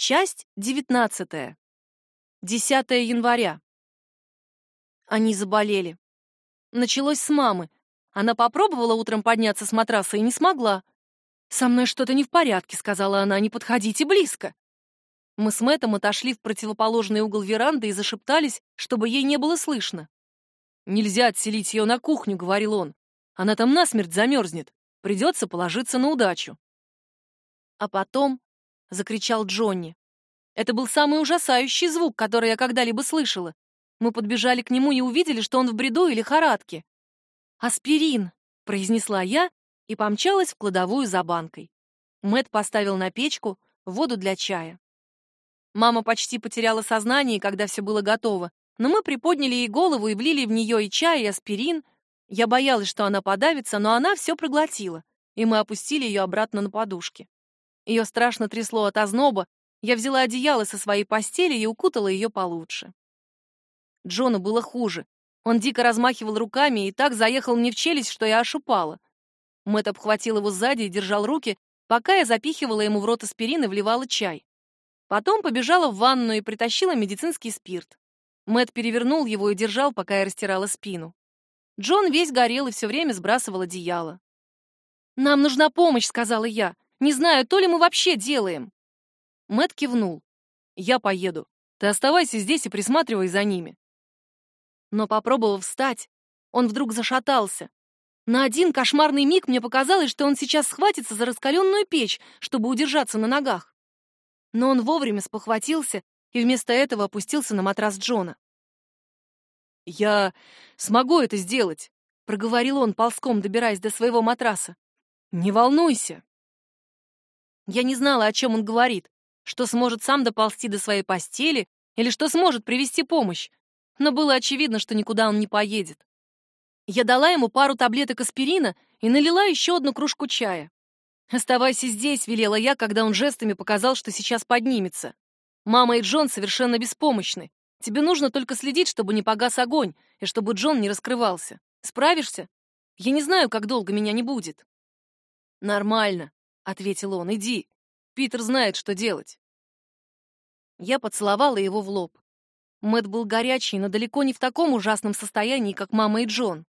Часть 19. 10 января. Они заболели. Началось с мамы. Она попробовала утром подняться с матраса и не смогла. «Со мной что-то не в порядке», — сказала она, — «не подходите близко». Мы с Мэттом отошли в противоположный угол веранды и зашептались, чтобы ей не было слышно. «Нельзя отселить ее на кухню», — говорил он. «Она там насмерть замерзнет. Придется положиться на удачу». А потом — закричал Джонни. Это был самый ужасающий звук, который я когда-либо слышала. Мы подбежали к нему и увидели, что он в бреду и лихорадке. «Аспирин!» — произнесла я и помчалась в кладовую за банкой. Мэт поставил на печку воду для чая. Мама почти потеряла сознание, когда все было готово, но мы приподняли ей голову и влили в нее и чай, и аспирин. Я боялась, что она подавится, но она все проглотила, и мы опустили ее обратно на подушки. Ее страшно трясло от озноба. Я взяла одеяло со своей постели и укутала ее получше. Джону было хуже. Он дико размахивал руками и так заехал мне в челюсть, что я аж упала. Мэтт обхватил его сзади и держал руки, пока я запихивала ему в рот аспирин и вливала чай. Потом побежала в ванную и притащила медицинский спирт. Мэтт перевернул его и держал, пока я растирала спину. Джон весь горел и все время сбрасывал одеяло. «Нам нужна помощь», — сказала я. Не знаю, то ли мы вообще делаем. Мэт кивнул. Я поеду. Ты оставайся здесь и присматривай за ними. Но попробовав встать, он вдруг зашатался. На один кошмарный миг мне показалось, что он сейчас схватится за раскаленную печь, чтобы удержаться на ногах. Но он вовремя спохватился и вместо этого опустился на матрас Джона. «Я смогу это сделать», — проговорил он, ползком добираясь до своего матраса. «Не волнуйся». Я не знала, о чем он говорит, что сможет сам доползти до своей постели или что сможет привести помощь, но было очевидно, что никуда он не поедет. Я дала ему пару таблеток аспирина и налила еще одну кружку чая. «Оставайся здесь», — велела я, когда он жестами показал, что сейчас поднимется. «Мама и Джон совершенно беспомощны. Тебе нужно только следить, чтобы не погас огонь, и чтобы Джон не раскрывался. Справишься? Я не знаю, как долго меня не будет». «Нормально», ответил он. Иди. Питер знает, что делать. Я поцеловала его в лоб. Мэт был горячий, но далеко не в таком ужасном состоянии, как мама и Джон.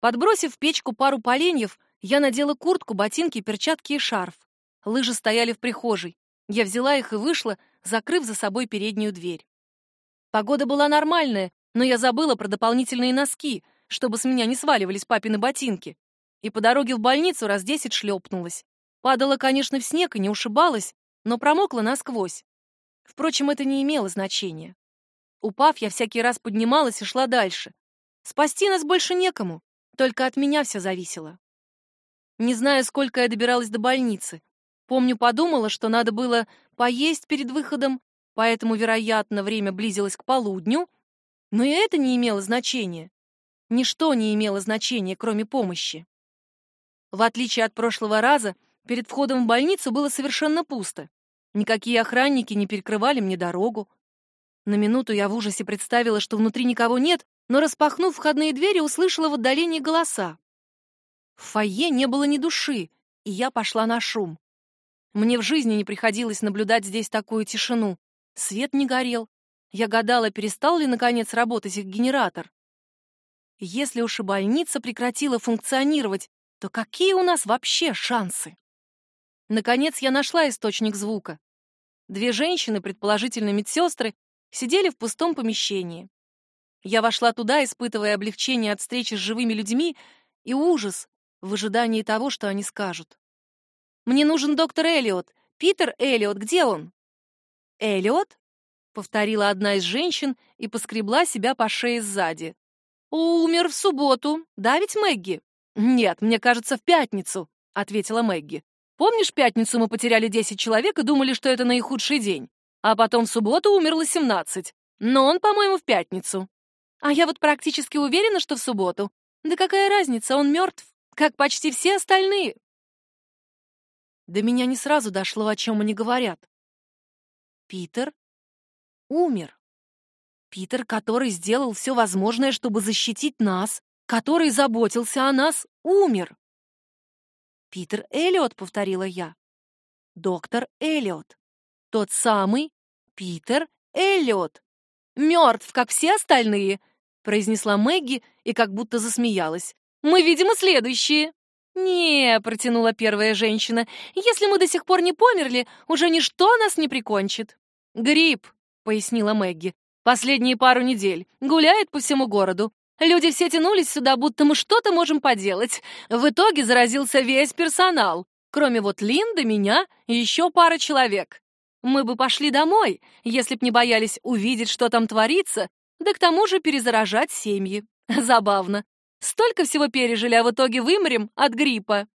Подбросив в печку пару поленьев, я надела куртку, ботинки, перчатки и шарф. Лыжи стояли в прихожей. Я взяла их и вышла, закрыв за собой переднюю дверь. Погода была нормальная, но я забыла про дополнительные носки, чтобы с меня не сваливались папины ботинки. И по дороге в больницу раз десять шлепнулась. Падала, конечно, в снег и не ушибалась, но промокла насквозь. Впрочем, это не имело значения. Упав, я всякий раз поднималась и шла дальше. Спасти нас больше некому, только от меня все зависело. Не знаю, сколько я добиралась до больницы. Помню, подумала, что надо было поесть перед выходом, поэтому, вероятно, время близилось к полудню, но и это не имело значения. Ничто не имело значения, кроме помощи. В отличие от прошлого раза, Перед входом в больницу было совершенно пусто. Никакие охранники не перекрывали мне дорогу. На минуту я в ужасе представила, что внутри никого нет, но, распахнув входные двери, услышала в отдалении голоса. В фойе не было ни души, и я пошла на шум. Мне в жизни не приходилось наблюдать здесь такую тишину. Свет не горел. Я гадала, перестал ли, наконец, работать их генератор. Если уж и больница прекратила функционировать, то какие у нас вообще шансы? Наконец я нашла источник звука. Две женщины, предположительно медсестры, сидели в пустом помещении. Я вошла туда, испытывая облегчение от встречи с живыми людьми и ужас в ожидании того, что они скажут. «Мне нужен доктор Эллиот. Питер Эллиот, где он?» «Эллиот?» — повторила одна из женщин и поскребла себя по шее сзади. «Умер в субботу. Да ведь, Мэгги?» «Нет, мне кажется, в пятницу», — ответила Мэгги. Помнишь, пятницу мы потеряли 10 человек и думали, что это наихудший день? А потом в субботу умерло 17. Но он, по-моему, в пятницу. А я вот практически уверена, что в субботу. Да какая разница, он мертв, как почти все остальные. До меня не сразу дошло, о чем они говорят. Питер умер. Питер, который сделал все возможное, чтобы защитить нас, который заботился о нас, умер. «Питер Эллиот», — повторила я. «Доктор Эллиот». Тот самый Питер Эллиот. Мертв, как все остальные, произнесла Мэгги и как будто засмеялась. Мы, видимо, следующие. «Не», — протянула первая женщина, — «если мы до сих пор не померли, уже ничто нас не прикончит». «Грипп», — пояснила Мэгги, — «последние пару недель. Гуляет по всему городу. Люди все тянулись сюда, будто мы что-то можем поделать. В итоге заразился весь персонал, кроме вот Линды, меня и еще пары человек. Мы бы пошли домой, если б не боялись увидеть, что там творится, да к тому же перезаражать семьи. Забавно. Столько всего пережили, а в итоге вымрем от гриппа.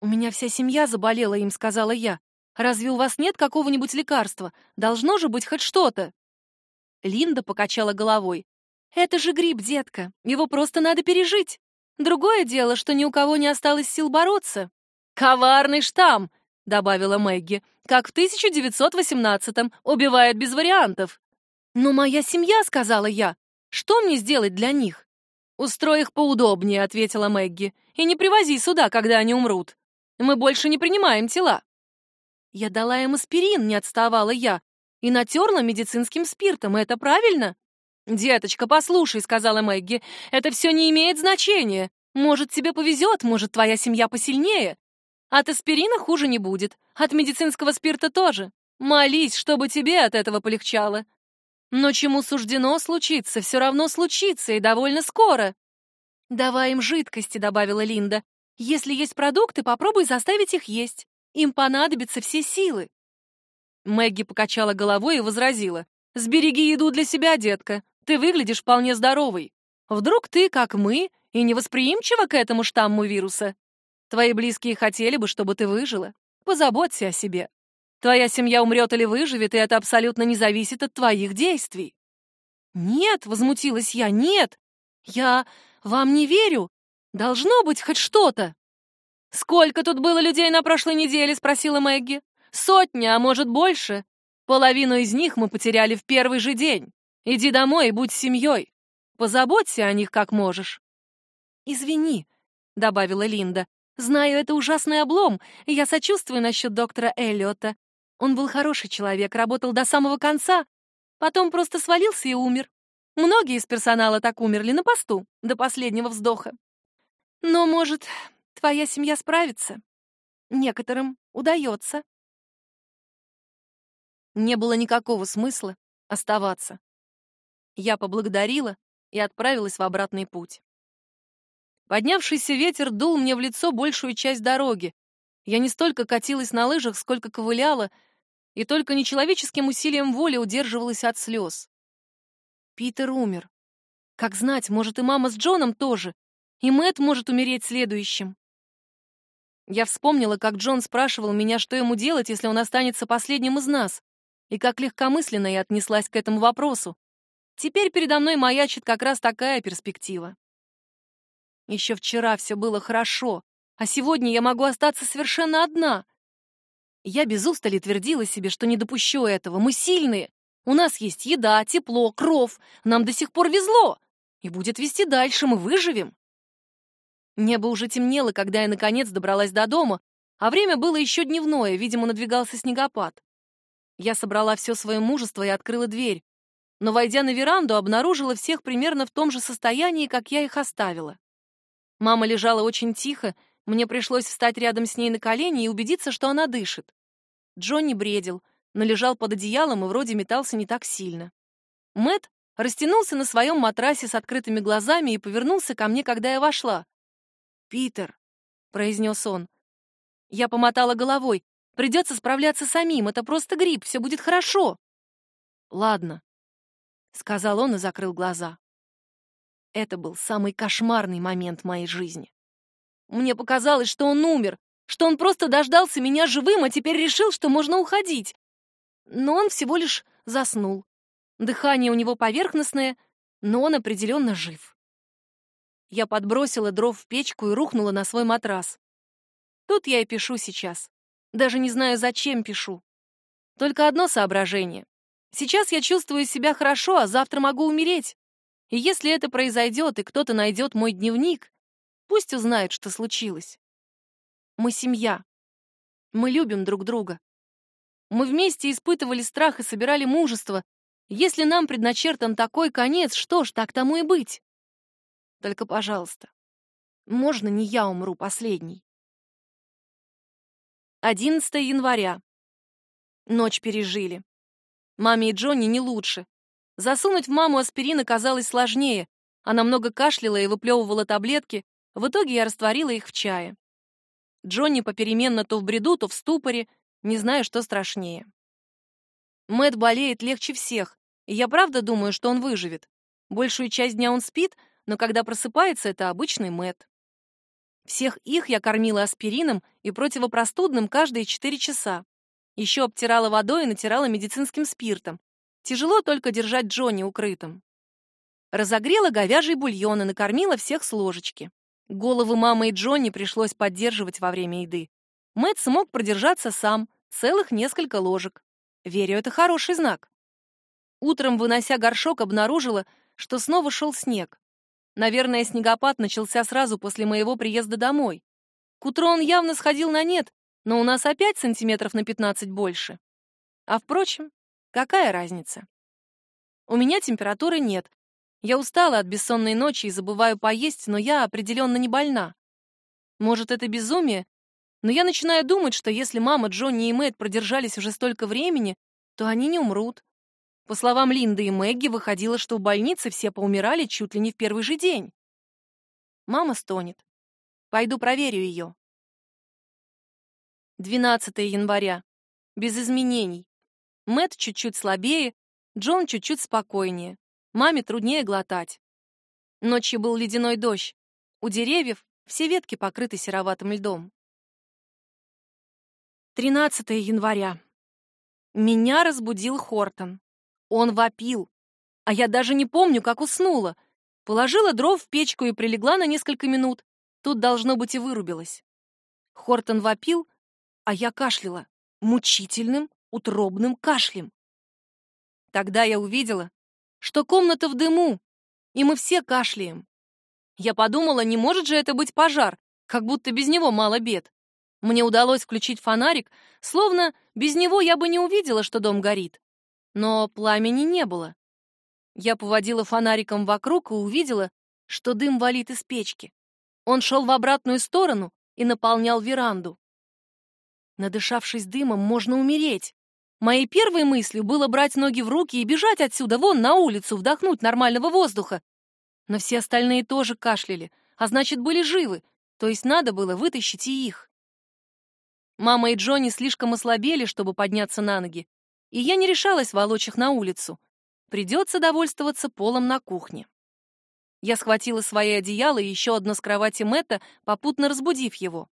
У меня вся семья заболела, им сказала я. Разве у вас нет какого-нибудь лекарства? Должно же быть хоть что-то. Линда покачала головой. Это же грипп, детка. Его просто надо пережить. Другое дело, что ни у кого не осталось сил бороться. Коварный штамм, добавила Мэгги. Как в 1918-м, убивает без вариантов. Но моя семья, сказала я. Что мне сделать для них? «Устрой их поудобнее», — ответила Мэгги. «И не привози сюда, когда они умрут. Мы больше не принимаем тела». Я дала им аспирин, не отставала я, и натерла медицинским спиртом. Это правильно? «Деточка, послушай», — сказала Мэгги, — «это все не имеет значения. Может, тебе повезет, может, твоя семья посильнее. От аспирина хуже не будет, от медицинского спирта тоже. Молись, чтобы тебе от этого полегчало. Но чему суждено случиться, все равно случится, и довольно скоро. «Давай им жидкости», — добавила Линда. «Если есть продукты, попробуй заставить их есть. Им понадобятся все силы». Мэгги покачала головой и возразила. «Сбереги еду для себя, детка. Ты выглядишь вполне здоровой. Вдруг ты, как мы, и невосприимчива к этому штамму вируса? Твои близкие хотели бы, чтобы ты выжила. Позаботься о себе. Твоя семья умрет или выживет, и это абсолютно не зависит от твоих действий. Нет, возмутилась я, нет. Я вам не верю. Должно быть хоть что-то. Сколько тут было людей на прошлой неделе, спросила Мэгги. Сотня, а может больше. Половину из них мы потеряли в первый же день. Иди домой и будь семьей. Позаботься о них как можешь. Извини, добавила Линда. Знаю, это ужасный облом, и я сочувствую насчет доктора Эллиота. Он был хороший человек, работал до самого конца, потом просто свалился и умер. Многие из персонала так умерли на посту, до последнего вздоха. Но, может, твоя семья справится? Некоторым удается. Не было никакого смысла оставаться. Я поблагодарила и отправилась в обратный путь. Поднявшийся ветер дул мне в лицо большую часть дороги. Я не столько катилась на лыжах, сколько ковыляла, и только нечеловеческим усилием воли удерживалась от слез. Питер умер. Как знать, может, и мама с Джоном тоже, и Мэт может умереть следующим. Я вспомнила, как Джон спрашивал меня, что ему делать, если он останется последним из нас, и как легкомысленно я отнеслась к этому вопросу. Теперь передо мной маячит как раз такая перспектива. Еще вчера все было хорошо, а сегодня я могу остаться совершенно одна. Я без устали твердила себе, что не допущу этого. Мы сильные. У нас есть еда, тепло, кров. Нам до сих пор везло. И будет вести дальше, мы выживем. Небо уже темнело, когда я наконец добралась до дома, а время было еще дневное, видимо, надвигался снегопад. Я собрала все свое мужество и открыла дверь, но, войдя на веранду, обнаружила всех примерно в том же состоянии, как я их оставила. Мама лежала очень тихо, мне пришлось встать рядом с ней на колени и убедиться, что она дышит. Джонни бредил, но лежал под одеялом и вроде метался не так сильно. Мэт растянулся на своем матрасе с открытыми глазами и повернулся ко мне, когда я вошла. «Питер», — произнес он. Я помотала головой. «Придется справляться самим, это просто грипп, все будет хорошо». «Ладно», — сказал он и закрыл глаза. Это был самый кошмарный момент моей жизни. Мне показалось, что он умер, что он просто дождался меня живым, а теперь решил, что можно уходить. Но он всего лишь заснул. Дыхание у него поверхностное, но он определенно жив. Я подбросила дров в печку и рухнула на свой матрас. Тут я и пишу сейчас. Даже не знаю, зачем пишу. Только одно соображение. Сейчас я чувствую себя хорошо, а завтра могу умереть. И если это произойдет, и кто-то найдет мой дневник, Пусть узнают, что случилось. Мы семья. Мы любим друг друга. Мы вместе испытывали страх и собирали мужество. Если нам предначертан такой конец, что ж, так тому и быть. Только, пожалуйста, можно не я умру последний. 11 января. Ночь пережили. Маме и Джонни не лучше. Засунуть в маму аспирин оказалось сложнее. Она много кашляла и выплевывала таблетки. В итоге я растворила их в чае. Джонни попеременно то в бреду, то в ступоре, не знаю, что страшнее. Мэт болеет легче всех, и я правда думаю, что он выживет. Большую часть дня он спит, но когда просыпается, это обычный Мэт. Всех их я кормила аспирином и противопростудным каждые 4 часа. Еще обтирала водой и натирала медицинским спиртом. Тяжело только держать Джонни укрытым. Разогрела говяжий бульон и накормила всех с ложечки. Головы мамы и Джонни пришлось поддерживать во время еды. Мэтт смог продержаться сам, целых несколько ложек. Верю, это хороший знак. Утром, вынося горшок, обнаружила, что снова шел снег. Наверное, снегопад начался сразу после моего приезда домой. К утру он явно сходил на нет, но у нас опять сантиметров на 15 больше. А впрочем, какая разница? У меня температуры нет. Я устала от бессонной ночи и забываю поесть, но я определенно не больна. Может, это безумие, но я начинаю думать, что если мама, Джонни и Мэтт продержались уже столько времени, то они не умрут. По словам Линды и Мэгги, выходило, что в больнице все поумирали чуть ли не в первый же день. Мама стонет. Пойду проверю ее. 12 января. Без изменений. Мэтт чуть-чуть слабее, Джон чуть-чуть спокойнее. Маме труднее глотать. Ночью был ледяной дождь. У деревьев все ветки покрыты сероватым льдом. 13 января. Меня разбудил Хортон. Он вопил. А я даже не помню, как уснула. Положила дров в печку и прилегла на несколько минут. Тут, должно быть, и вырубилась. Хортон вопил, а я кашляла. Мучительным, утробным кашлем. Тогда я увидела, что комната в дыму, и мы все кашляем. Я подумала, не может же это быть пожар, как будто без него мало бед. Мне удалось включить фонарик, словно без него я бы не увидела, что дом горит. Но пламени не было. Я поводила фонариком вокруг и увидела, что дым валит из печки. Он шел в обратную сторону и наполнял веранду. Надышавшись дымом, можно умереть. Моей первой мыслью было брать ноги в руки и бежать отсюда, вон на улицу, вдохнуть нормального воздуха. Но все остальные тоже кашляли, а значит, были живы, то есть надо было вытащить и их. Мама и Джонни слишком ослабели, чтобы подняться на ноги, и я не решалась волочь их на улицу. Придется довольствоваться полом на кухне. Я схватила свои одеяла и еще одно с кровати Мэтта, попутно разбудив его.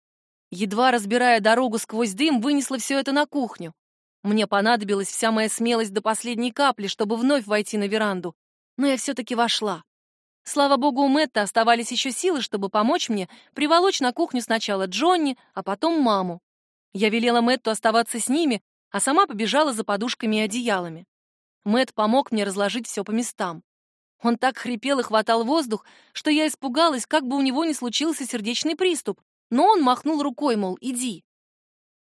Едва разбирая дорогу сквозь дым, вынесла все это на кухню. Мне понадобилась вся моя смелость до последней капли, чтобы вновь войти на веранду, но я все-таки вошла. Слава богу, у Мэтта оставались еще силы, чтобы помочь мне приволочь на кухню сначала Джонни, а потом маму. Я велела Мэтту оставаться с ними, а сама побежала за подушками и одеялами. Мэтт помог мне разложить все по местам. Он так хрипел и хватал воздух, что я испугалась, как бы у него не случился сердечный приступ, но он махнул рукой, мол, иди.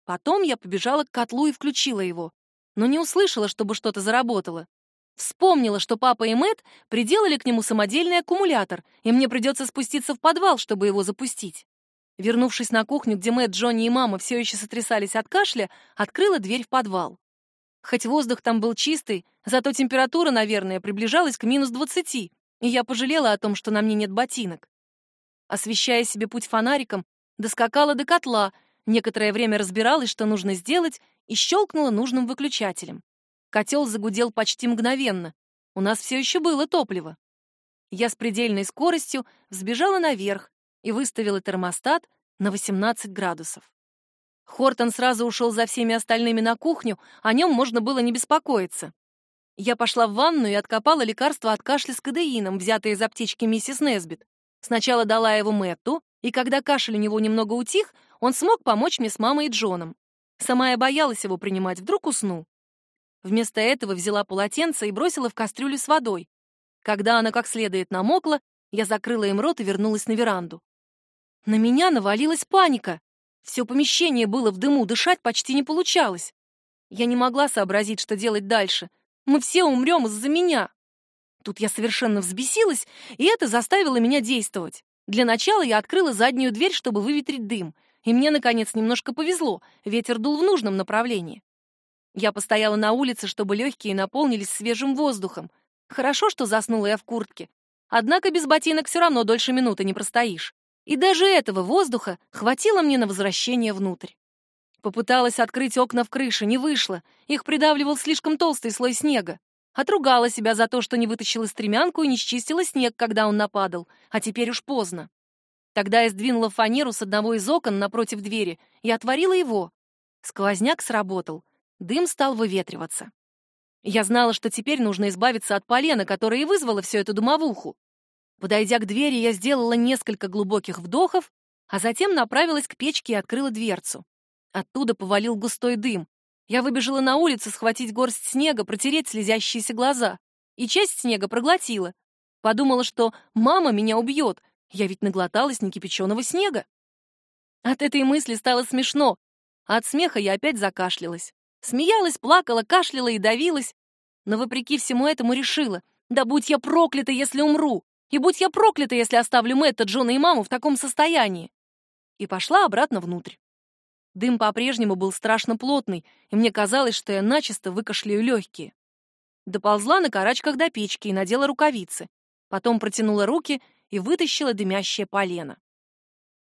Потом я побежала к котлу и включила его, но не услышала, чтобы что-то заработало. Вспомнила, что папа и Мэт приделали к нему самодельный аккумулятор, и мне придется спуститься в подвал, чтобы его запустить. Вернувшись на кухню, где Мэтт, Джонни и мама все еще сотрясались от кашля, открыла дверь в подвал. Хоть воздух там был чистый, зато температура, наверное, приближалась к минус двадцати, и я пожалела о том, что на мне нет ботинок. Освещая себе путь фонариком, доскакала до котла, некоторое время разбиралась, что нужно сделать, и щелкнула нужным выключателем. Котел загудел почти мгновенно. У нас все еще было топливо. Я с предельной скоростью взбежала наверх, и выставила термостат на 18 градусов. Хортон сразу ушел за всеми остальными на кухню, о нем можно было не беспокоиться. Я пошла в ванную и откопала лекарство от кашля с кадеином, взятое из аптечки миссис Несбит. Сначала дала его Мэтту, и когда кашель у него немного утих, он смог помочь мне с мамой и Джоном. Сама я боялась его принимать, вдруг усну. Вместо этого взяла полотенце и бросила в кастрюлю с водой. Когда она как следует намокла, я закрыла им рот и вернулась на веранду. На меня навалилась паника. Все помещение было в дыму, дышать почти не получалось. Я не могла сообразить, что делать дальше. Мы все умрем из-за меня. Тут я совершенно взбесилась, и это заставило меня действовать. Для начала я открыла заднюю дверь, чтобы выветрить дым, и мне, наконец, немножко повезло, ветер дул в нужном направлении. Я постояла на улице, чтобы легкие наполнились свежим воздухом. Хорошо, что заснула я в куртке. Однако без ботинок все равно дольше минуты не простоишь. И даже этого воздуха хватило мне на возвращение внутрь. Попыталась открыть окна в крыше, не вышло. Их придавливал слишком толстый слой снега. Отругала себя за то, что не вытащила стремянку и не счистила снег, когда он нападал. А теперь уж поздно. Тогда я сдвинула фанеру с одного из окон напротив двери и отворила его. Сквозняк сработал. Дым стал выветриваться. Я знала, что теперь нужно избавиться от полена, которое и вызвало всю эту дымовуху. Подойдя к двери, я сделала несколько глубоких вдохов, а затем направилась к печке и открыла дверцу. Оттуда повалил густой дым. Я выбежала на улицу схватить горсть снега, протереть слезящиеся глаза. И часть снега проглотила. Подумала, что мама меня убьет. Я ведь наглоталась некипяченого снега. От этой мысли стало смешно, а от смеха я опять закашлялась. Смеялась, плакала, кашляла и давилась. Но вопреки всему этому решила, да будь я проклята, если умру. И будь я проклята, если оставлю Мэтта, Джона и маму в таком состоянии. И пошла обратно внутрь. Дым по-прежнему был страшно плотный, и мне казалось, что я начисто выкашляю легкие. Доползла на карачках до печки и надела рукавицы. Потом протянула руки и вытащила дымящее полено.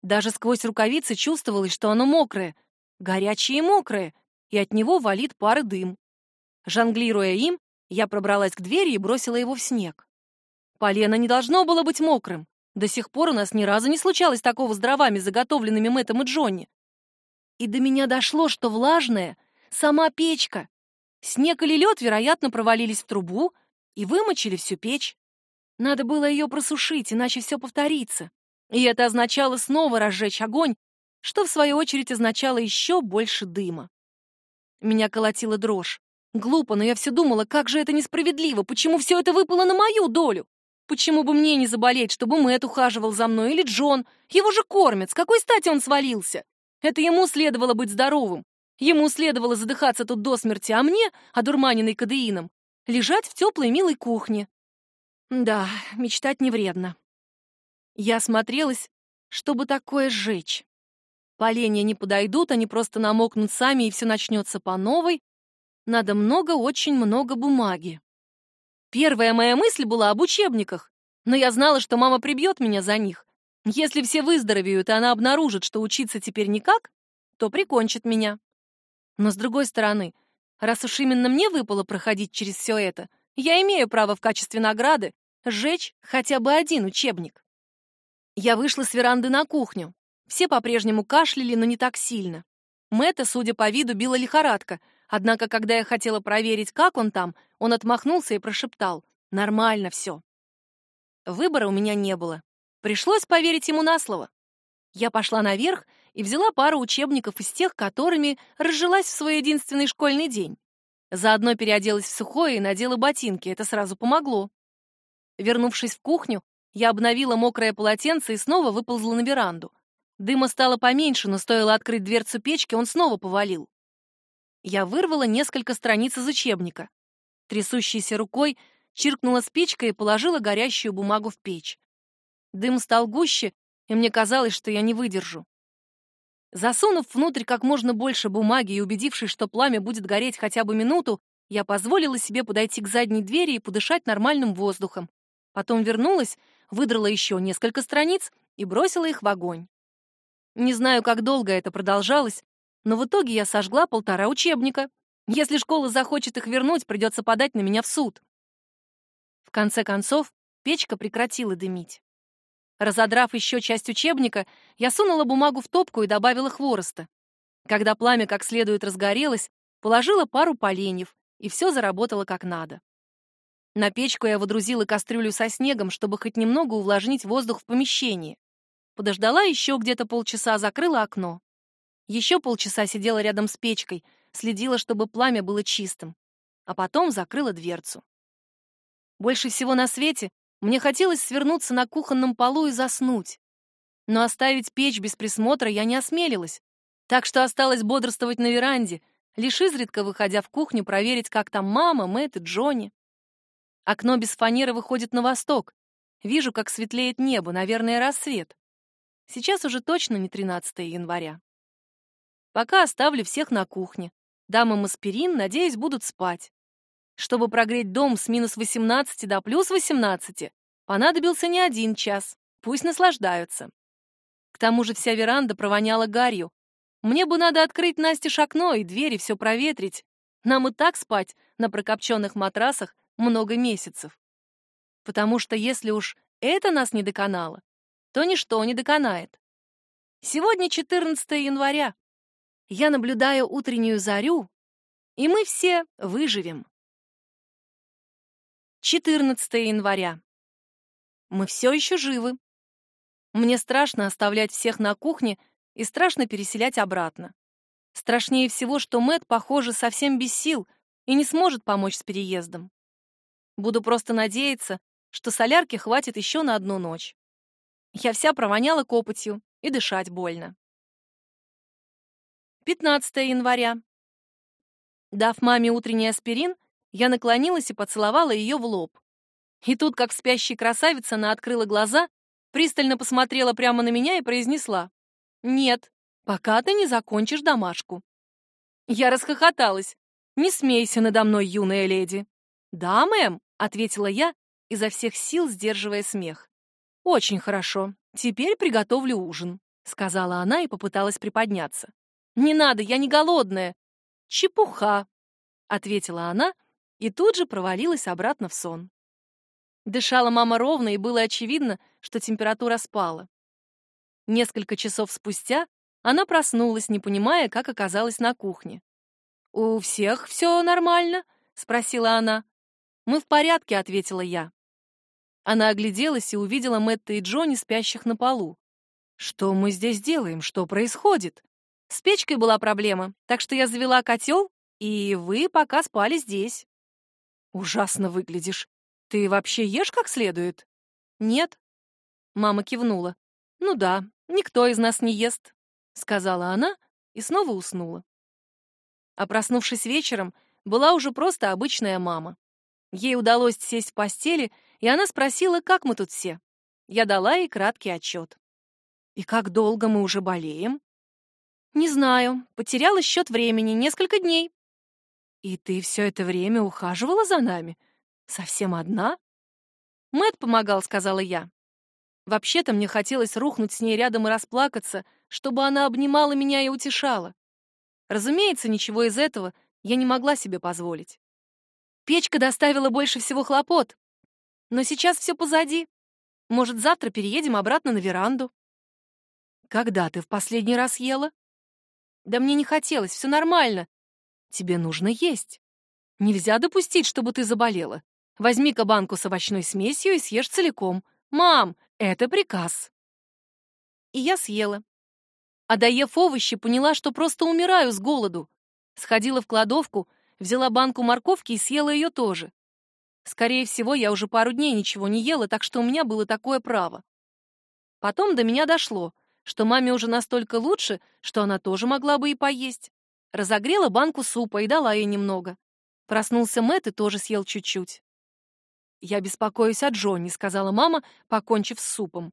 Даже сквозь рукавицы чувствовалось, что оно мокрое, горячее и мокрое, и от него валит пар дым. Жонглируя им, я пробралась к двери и бросила его в снег. Полено не должно было быть мокрым. До сих пор у нас ни разу не случалось такого с дровами, заготовленными Мэттом и Джонни. И до меня дошло, что влажная — сама печка. Снег или лед, вероятно, провалились в трубу и вымочили всю печь. Надо было ее просушить, иначе все повторится. И это означало снова разжечь огонь, что, в свою очередь, означало еще больше дыма. Меня колотила дрожь. Глупо, но я все думала, как же это несправедливо, почему все это выпало на мою долю? Почему бы мне не заболеть, чтобы Мэтт ухаживал за мной или Джон? Его же кормят, с какой стати он свалился? Это ему следовало быть здоровым. Ему следовало задыхаться тут до смерти, а мне, одурманенный кадеином, лежать в теплой милой кухне. Да, мечтать не вредно. Я смотрелась, чтобы такое сжечь. Поленья не подойдут, они просто намокнут сами, и все начнется по новой. Надо много, очень много бумаги. Первая моя мысль была об учебниках, но я знала, что мама прибьет меня за них. Если все выздоровеют, и она обнаружит, что учиться теперь никак, то прикончит меня. Но с другой стороны, раз уж именно мне выпало проходить через все это, я имею право в качестве награды сжечь хотя бы один учебник. Я вышла с веранды на кухню. Все по-прежнему кашляли, но не так сильно. Мэтта, судя по виду, била лихорадка, Однако, когда я хотела проверить, как он там, он отмахнулся и прошептал «Нормально все». Выбора у меня не было. Пришлось поверить ему на слово. Я пошла наверх и взяла пару учебников из тех, которыми разжилась в свой единственный школьный день. Заодно переоделась в сухое и надела ботинки, это сразу помогло. Вернувшись в кухню, я обновила мокрое полотенце и снова выползла на веранду. Дыма стало поменьше, но стоило открыть дверцу печки, он снова повалил. Я вырвала несколько страниц из учебника. Трясущейся рукой чиркнула спичкой и положила горящую бумагу в печь. Дым стал гуще, и мне казалось, что я не выдержу. Засунув внутрь как можно больше бумаги и убедившись, что пламя будет гореть хотя бы минуту, я позволила себе подойти к задней двери и подышать нормальным воздухом. Потом вернулась, выдрала еще несколько страниц и бросила их в огонь. Не знаю, как долго это продолжалось, но в итоге я сожгла полтора учебника. Если школа захочет их вернуть, придется подать на меня в суд. В конце концов, печка прекратила дымить. Разодрав еще часть учебника, я сунула бумагу в топку и добавила хвороста. Когда пламя как следует разгорелось, положила пару поленьев, и все заработало как надо. На печку я водрузила кастрюлю со снегом, чтобы хоть немного увлажнить воздух в помещении. Подождала еще где-то полчаса, закрыла окно. Еще полчаса сидела рядом с печкой, следила, чтобы пламя было чистым, а потом закрыла дверцу. Больше всего на свете мне хотелось свернуться на кухонном полу и заснуть. Но оставить печь без присмотра я не осмелилась, так что осталось бодрствовать на веранде, лишь изредка выходя в кухню проверить, как там мама, Мэтт и Джонни. Окно без фанеры выходит на восток. Вижу, как светлеет небо, наверное, рассвет. Сейчас уже точно не 13 января. Пока оставлю всех на кухне. Дам им аспирин, надеюсь, будут спать. Чтобы прогреть дом с минус 18 до плюс 18, понадобился не один час. Пусть наслаждаются. К тому же вся веранда провоняла гарью. Мне бы надо открыть Насте окно и двери, все проветрить. Нам и так спать на прокопченных матрасах много месяцев. Потому что если уж это нас не доконало, то ничто не доконает. Сегодня 14 января. Я наблюдаю утреннюю зарю, и мы все выживем. 14 января. Мы все еще живы. Мне страшно оставлять всех на кухне и страшно переселять обратно. Страшнее всего, что Мэт, похоже, совсем без сил и не сможет помочь с переездом. Буду просто надеяться, что солярки хватит еще на одну ночь. Я вся провоняла копотью, и дышать больно. 15 января. Дав маме утренний аспирин, я наклонилась и поцеловала ее в лоб. И тут, как спящая красавица, она открыла глаза, пристально посмотрела прямо на меня и произнесла. «Нет, пока ты не закончишь домашку». Я расхохоталась. «Не смейся надо мной, юная леди». «Да, мэм», — ответила я, изо всех сил сдерживая смех. «Очень хорошо. Теперь приготовлю ужин», — сказала она и попыталась приподняться. «Не надо, я не голодная». «Чепуха», — ответила она и тут же провалилась обратно в сон. Дышала мама ровно, и было очевидно, что температура спала. Несколько часов спустя она проснулась, не понимая, как оказалась на кухне. «У всех все нормально?» — спросила она. «Мы в порядке», — ответила я. Она огляделась и увидела Мэтта и Джонни, спящих на полу. «Что мы здесь делаем? Что происходит?» С печкой была проблема, так что я завела котел, и вы пока спали здесь. Ужасно выглядишь. Ты вообще ешь как следует? Нет. Мама кивнула. Ну да, никто из нас не ест, сказала она и снова уснула. А проснувшись вечером, была уже просто обычная мама. Ей удалось сесть в постели, и она спросила, как мы тут все. Я дала ей краткий отчет. «И как долго мы уже болеем?» «Не знаю. Потеряла счет времени. Несколько дней». «И ты все это время ухаживала за нами? Совсем одна?» Мэт помогал», — сказала я. Вообще-то мне хотелось рухнуть с ней рядом и расплакаться, чтобы она обнимала меня и утешала. Разумеется, ничего из этого я не могла себе позволить. Печка доставила больше всего хлопот. Но сейчас все позади. Может, завтра переедем обратно на веранду. Когда ты в последний раз ела? Да мне не хотелось, все нормально. Тебе нужно есть. Нельзя допустить, чтобы ты заболела. Возьми-ка банку с овощной смесью и съешь целиком. Мам, это приказ. И я съела. А доев овощи, поняла, что просто умираю с голоду. Сходила в кладовку, Взяла банку морковки и съела ее тоже. Скорее всего, я уже пару дней ничего не ела, так что у меня было такое право. Потом до меня дошло, что маме уже настолько лучше, что она тоже могла бы и поесть. Разогрела банку супа и дала ей немного. Проснулся Мэтт и тоже съел чуть-чуть. «Я беспокоюсь о Джонни», — сказала мама, покончив с супом.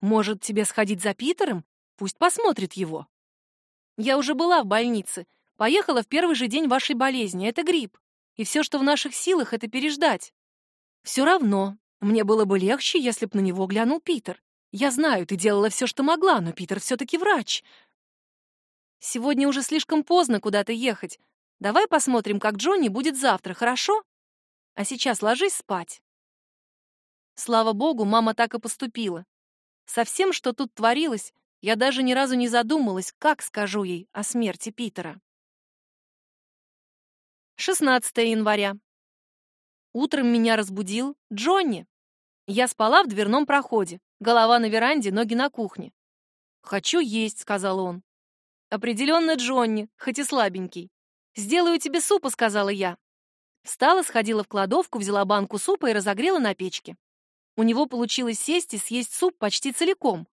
«Может, тебе сходить за Питером? Пусть посмотрит его». Я уже была в больнице, Поехала в первый же день вашей болезни. Это грипп. И все, что в наших силах, это переждать. Все равно, мне было бы легче, если б на него глянул Питер. Я знаю, ты делала все, что могла, но Питер все-таки врач. Сегодня уже слишком поздно куда-то ехать. Давай посмотрим, как Джонни будет завтра, хорошо? А сейчас ложись спать. Слава богу, мама так и поступила. Со всем, что тут творилось, я даже ни разу не задумалась, как скажу ей о смерти Питера. 16 января. Утром меня разбудил Джонни. Я спала в дверном проходе, голова на веранде, ноги на кухне. «Хочу есть», — сказал он. «Определенно Джонни, хоть и слабенький. Сделаю тебе супа», — сказала я. Встала, сходила в кладовку, взяла банку супа и разогрела на печке. У него получилось сесть и съесть суп почти целиком.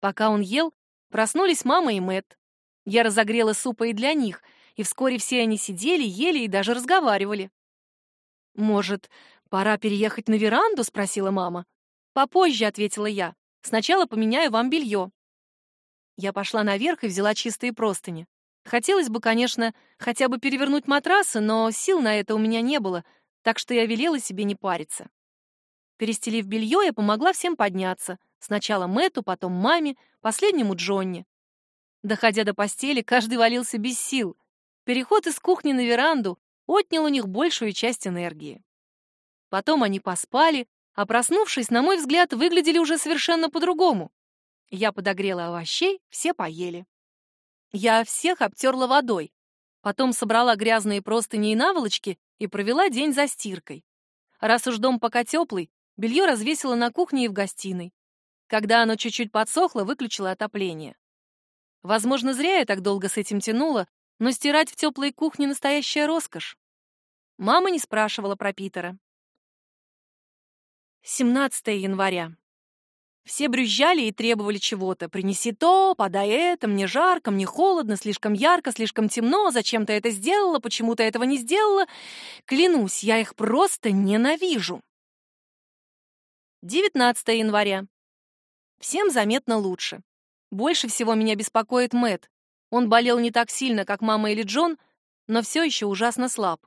Пока он ел, проснулись мама и Мэт. Я разогрела супа и для них, и вскоре все они сидели, ели и даже разговаривали. «Может, пора переехать на веранду?» — спросила мама. «Попозже», — ответила я. «Сначала поменяю вам белье». Я пошла наверх и взяла чистые простыни. Хотелось бы, конечно, хотя бы перевернуть матрасы, но сил на это у меня не было, так что я велела себе не париться. Перестелив белье, я помогла всем подняться. Сначала Мэту, потом маме, последнему Джонни. Доходя до постели, каждый валился без сил. Переход из кухни на веранду отнял у них большую часть энергии. Потом они поспали, а проснувшись, на мой взгляд, выглядели уже совершенно по-другому. Я подогрела овощей, все поели. Я всех обтерла водой, потом собрала грязные простыни и наволочки и провела день за стиркой. Раз уж дом пока теплый, белье развесила на кухне и в гостиной. Когда оно чуть-чуть подсохло, выключила отопление. Возможно, зря я так долго с этим тянула, но стирать в теплой кухне — настоящая роскошь. Мама не спрашивала про Питера. 17 января. Все брюзжали и требовали чего-то. «Принеси то, подай это, мне жарко, мне холодно, слишком ярко, слишком темно, зачем ты это сделала, почему ты этого не сделала?» Клянусь, я их просто ненавижу. 19 января. Всем заметно лучше. Больше всего меня беспокоит Мэт. Он болел не так сильно, как мама или Джон, но все еще ужасно слаб.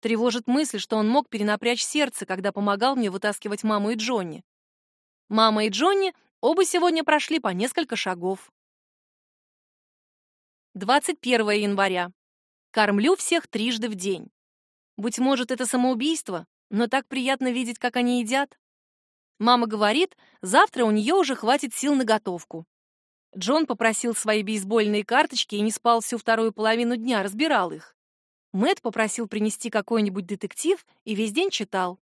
Тревожит мысль, что он мог перенапрячь сердце, когда помогал мне вытаскивать маму и Джонни. Мама и Джонни оба сегодня прошли по несколько шагов. 21 января. Кормлю всех трижды в день. Быть может, это самоубийство, но так приятно видеть, как они едят. Мама говорит, завтра у нее уже хватит сил на готовку. Джон попросил свои бейсбольные карточки и не спал всю вторую половину дня, разбирал их. Мэт попросил принести какой-нибудь детектив и весь день читал.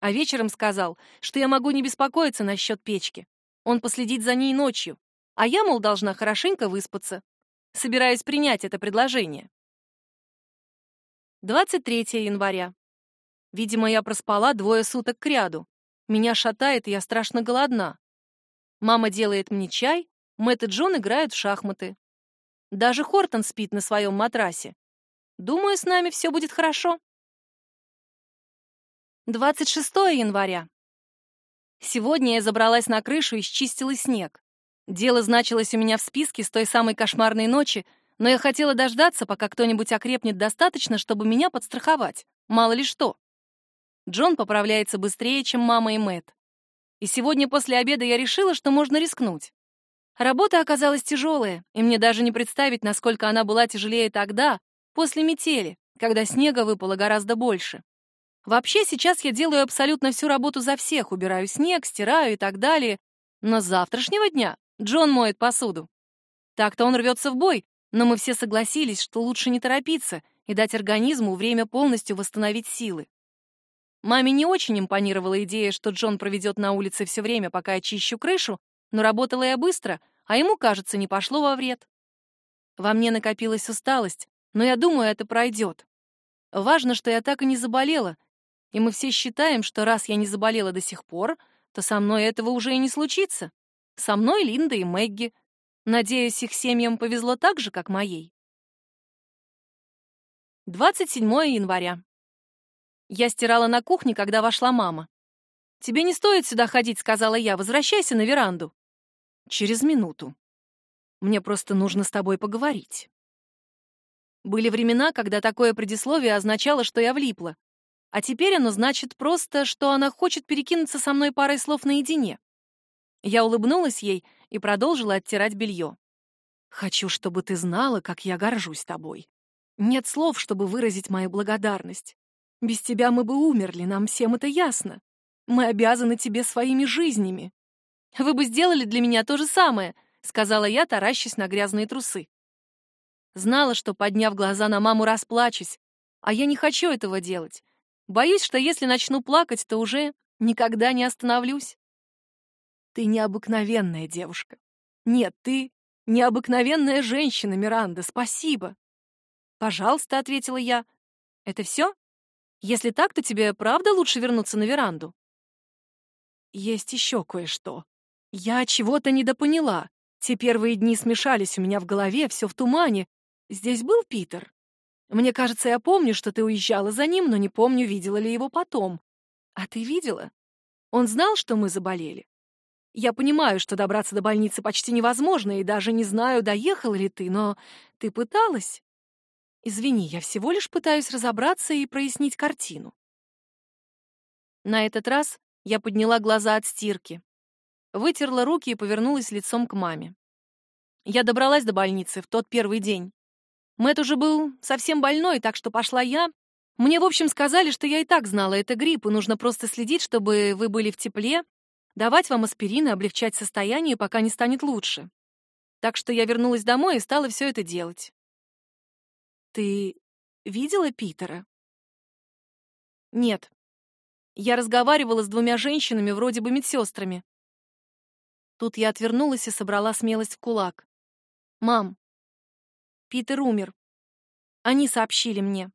А вечером сказал, что я могу не беспокоиться насчет печки. Он последит за ней ночью, а я, мол, должна хорошенько выспаться. Собираюсь принять это предложение. 23 января. Видимо, я проспала двое суток кряду. Меня шатает, и я страшно голодна. Мама делает мне чай, Мэтт и Джон играют в шахматы. Даже Хортон спит на своем матрасе. Думаю, с нами все будет хорошо. 26 января. Сегодня я забралась на крышу и счистила снег. Дело значилось у меня в списке с той самой кошмарной ночи, но я хотела дождаться, пока кто-нибудь окрепнет достаточно, чтобы меня подстраховать. Мало ли что. Джон поправляется быстрее, чем мама и Мэт. И сегодня после обеда я решила, что можно рискнуть. Работа оказалась тяжелая, и мне даже не представить, насколько она была тяжелее тогда, после метели, когда снега выпало гораздо больше. Вообще, сейчас я делаю абсолютно всю работу за всех, убираю снег, стираю и так далее. Но с завтрашнего дня Джон моет посуду. Так-то он рвется в бой, но мы все согласились, что лучше не торопиться и дать организму время полностью восстановить силы. Маме не очень импонировала идея, что Джон проведет на улице все время, пока я чищу крышу, но работала я быстро, а ему, кажется, не пошло во вред. Во мне накопилась усталость, но я думаю, это пройдет. Важно, что я так и не заболела, и мы все считаем, что раз я не заболела до сих пор, то со мной этого уже и не случится. Со мной Линда и Мэгги. Надеюсь, их семьям повезло так же, как моей. 27 января. Я стирала на кухне, когда вошла мама. «Тебе не стоит сюда ходить», — сказала я. «Возвращайся на веранду». Через минуту. Мне просто нужно с тобой поговорить. Были времена, когда такое предисловие означало, что я влипла. А теперь оно значит просто, что она хочет перекинуться со мной парой слов наедине. Я улыбнулась ей и продолжила оттирать белье. «Хочу, чтобы ты знала, как я горжусь тобой. Нет слов, чтобы выразить мою благодарность. Без тебя мы бы умерли, нам всем это ясно. Мы обязаны тебе своими жизнями. Вы бы сделали для меня то же самое, сказала я, таращась на грязные трусы. Знала, что, подняв глаза на маму, расплачусь, а я не хочу этого делать. Боюсь, что если начну плакать, то уже никогда не остановлюсь. Ты необыкновенная девушка. Нет, ты необыкновенная женщина, Миранда, спасибо. Пожалуйста, ответила я. Это все? Если так, то тебе правда лучше вернуться на веранду? Есть еще кое-что. Я чего-то недопоняла. Те первые дни смешались у меня в голове, все в тумане. Здесь был Питер? Мне кажется, я помню, что ты уезжала за ним, но не помню, видела ли его потом. А ты видела? Он знал, что мы заболели? Я понимаю, что добраться до больницы почти невозможно, и даже не знаю, доехала ли ты, но ты пыталась? Извини, я всего лишь пытаюсь разобраться и прояснить картину. На этот раз я подняла глаза от стирки, вытерла руки и повернулась лицом к маме. Я добралась до больницы в тот первый день. Мэтт уже был совсем больной, так что пошла я. Мне, в общем, сказали, что я и так знала, это грипп, и нужно просто следить, чтобы вы были в тепле, давать вам аспирин и облегчать состояние, пока не станет лучше. Так что я вернулась домой и стала все это делать. Ты видела Питера? Нет. Я разговаривала с двумя женщинами, вроде бы медсестрами. Тут я отвернулась и собрала смелость в кулак. Мам, Питер умер. Они сообщили мне.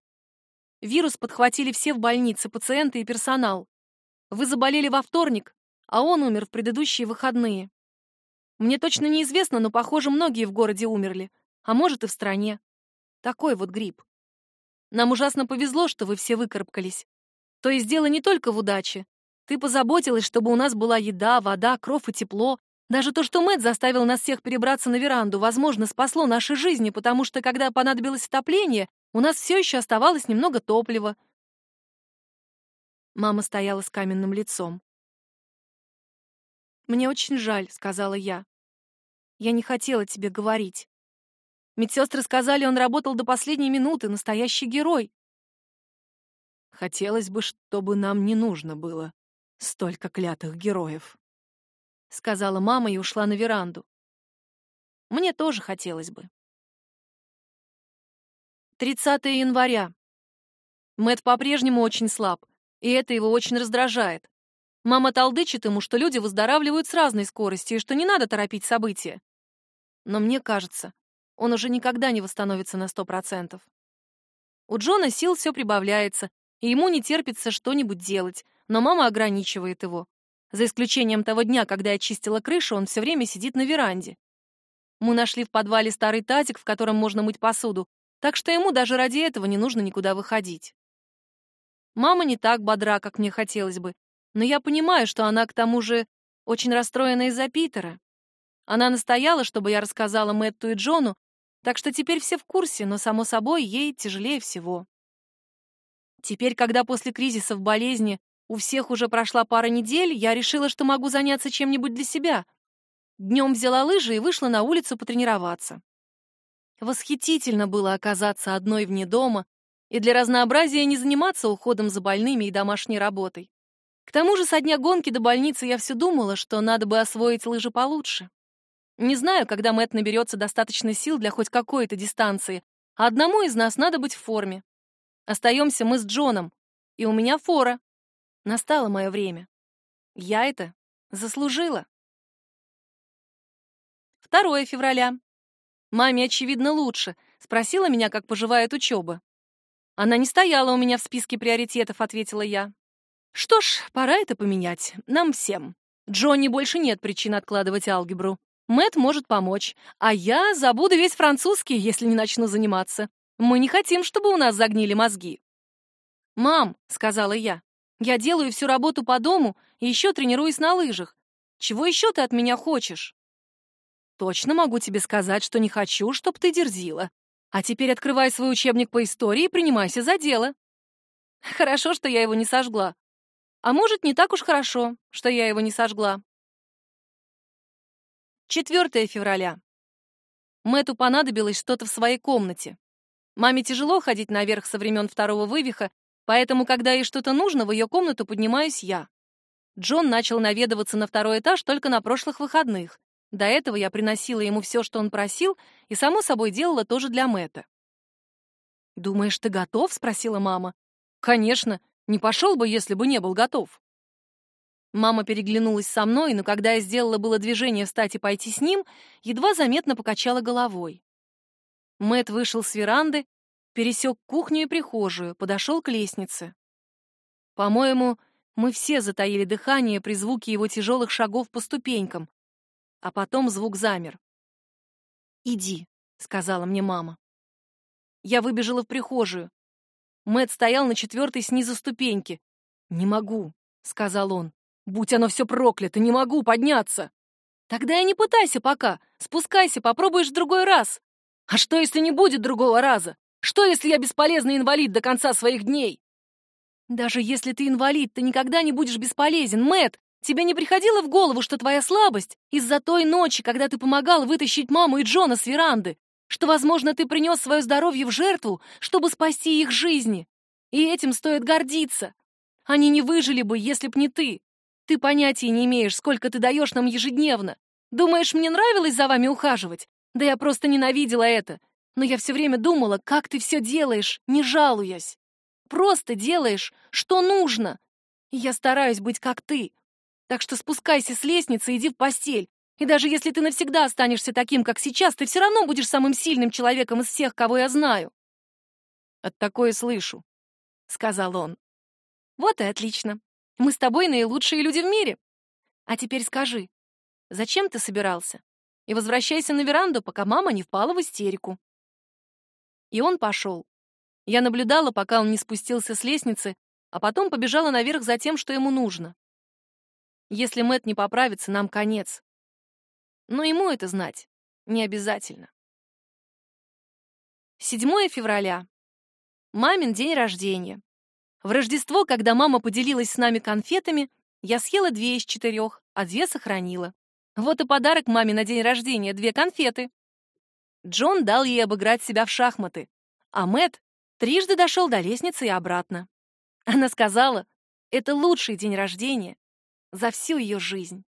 Вирус подхватили все в больнице, пациенты и персонал. Вы заболели во вторник, а он умер в предыдущие выходные. Мне точно неизвестно, но, похоже, многие в городе умерли, а может и в стране. Такой вот грипп. Нам ужасно повезло, что вы все выкарабкались. То есть дело не только в удаче. Ты позаботилась, чтобы у нас была еда, вода, кров и тепло. Даже то, что Мэтт заставил нас всех перебраться на веранду, возможно, спасло наши жизни, потому что, когда понадобилось отопление, у нас все еще оставалось немного топлива. Мама стояла с каменным лицом. «Мне очень жаль», — сказала я. «Я не хотела тебе говорить. Медсестры сказали, он работал до последней минуты, настоящий герой». «Хотелось бы, чтобы нам не нужно было столько клятых героев», — сказала мама и ушла на веранду. «Мне тоже хотелось бы». 30 января. Мэт по-прежнему очень слаб, и это его очень раздражает. Мама толдычит ему, что люди выздоравливают с разной скоростью и что не надо торопить события. Но мне кажется, он уже никогда не восстановится на сто процентов. У Джона сил все прибавляется, и ему не терпится что-нибудь делать, но мама ограничивает его. За исключением того дня, когда я чистила крышу, он все время сидит на веранде. Мы нашли в подвале старый тазик, в котором можно мыть посуду, так что ему даже ради этого не нужно никуда выходить. Мама не так бодра, как мне хотелось бы, но я понимаю, что она к тому же очень расстроена из-за Питера. Она настояла, чтобы я рассказала Мэтту и Джону, так что теперь все в курсе, но, само собой, ей тяжелее всего. Теперь, когда после кризиса в болезни у всех уже прошла пара недель, я решила, что могу заняться чем-нибудь для себя. Днем взяла лыжи и вышла на улицу потренироваться. Восхитительно было оказаться одной вне дома и для разнообразия не заниматься уходом за больными и домашней работой. К тому же со дня гонки до больницы я все думала, что надо бы освоить лыжи получше. Не знаю, когда Мэтт наберется достаточно сил для хоть какой-то дистанции, а одному из нас надо быть в форме. Остаемся мы с Джоном, и у меня фора. Настало мое время. Я это заслужила. 2 февраля. Маме, очевидно, лучше. Спросила меня, как поживает учеба. Она не стояла у меня в списке приоритетов, ответила я. Что ж, пора это поменять. Нам всем. Джонни больше нет причин откладывать алгебру. Мэт может помочь, а я забуду весь французский, если не начну заниматься. Мы не хотим, чтобы у нас загнили мозги. «Мам», — сказала я, — «я делаю всю работу по дому и еще тренируюсь на лыжах. Чего еще ты от меня хочешь?» «Точно могу тебе сказать, что не хочу, чтоб ты дерзила. А теперь открывай свой учебник по истории и принимайся за дело». Хорошо, что я его не сожгла. А может, не так уж хорошо, что я его не сожгла. 4 февраля. Мэту понадобилось что-то в своей комнате. Маме тяжело ходить наверх со времен второго вывиха, поэтому, когда ей что-то нужно, в ее комнату поднимаюсь я. Джон начал наведываться на второй этаж только на прошлых выходных. До этого я приносила ему все, что он просил, и, само собой, делала тоже для Мэта. «Думаешь, ты готов?» — спросила мама. «Конечно. Не пошел бы, если бы не был готов. Мама переглянулась со мной, но когда я сделала было движение встать и пойти с ним, едва заметно покачала головой. Мэт вышел с веранды, пересек кухню и прихожую, подошел к лестнице. По-моему, мы все затаили дыхание при звуке его тяжелых шагов по ступенькам, а потом звук замер. «Иди», — сказала мне мама. Я выбежала в прихожую. Мэт стоял на четвертой снизу ступеньки. «Не могу», — сказал он. «Будь оно все проклято, не могу подняться!» «Тогда и не пытайся пока. Спускайся, попробуешь в другой раз. А что, если не будет другого раза? Что, если я бесполезный инвалид до конца своих дней?» «Даже если ты инвалид, ты никогда не будешь бесполезен, Мэт. Тебе не приходило в голову, что твоя слабость из-за той ночи, когда ты помогал вытащить маму и Джона с веранды? Что, возможно, ты принес свое здоровье в жертву, чтобы спасти их жизни? И этим стоит гордиться. Они не выжили бы, если б не ты. Ты понятия не имеешь, сколько ты даешь нам ежедневно. Думаешь, мне нравилось за вами ухаживать? Да я просто ненавидела это. Но я все время думала, как ты все делаешь, не жалуясь. Просто делаешь, что нужно. И я стараюсь быть как ты, так что спускайся с лестницы и иди в постель. И даже если ты навсегда останешься таким, как сейчас, ты все равно будешь самым сильным человеком из всех, кого я знаю. От такое слышу, — сказал он. Вот и отлично. Мы с тобой наилучшие люди в мире. А теперь скажи, зачем ты собирался? И возвращайся на веранду, пока мама не впала в истерику. И он пошел. Я наблюдала, пока он не спустился с лестницы, а потом побежала наверх за тем, что ему нужно. Если Мэт не поправится, нам конец. Но ему это знать не обязательно. 7 февраля. Мамин день рождения. В Рождество, когда мама поделилась с нами конфетами, я съела две из четырех, а две сохранила. Вот и подарок маме на день рождения — две конфеты. Джон дал ей обыграть себя в шахматы, а Мэт трижды дошел до лестницы и обратно. Она сказала, это лучший день рождения, за всю ее жизнь.